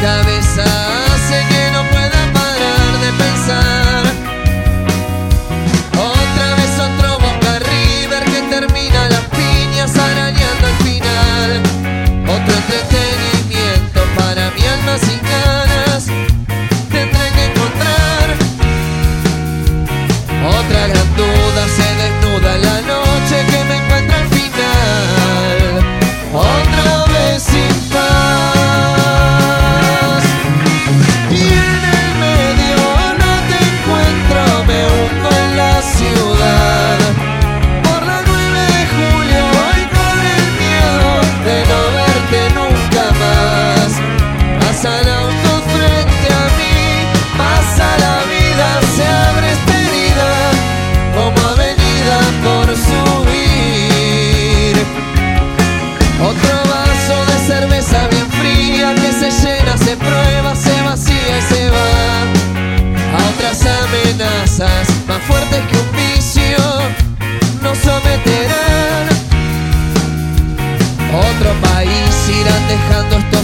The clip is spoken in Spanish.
cabeza hace que no pueda parar de pensar. Otra vez otro Boca River que termina las piñas arañando al final. Otro entretenimiento para mi alma sin dejando esto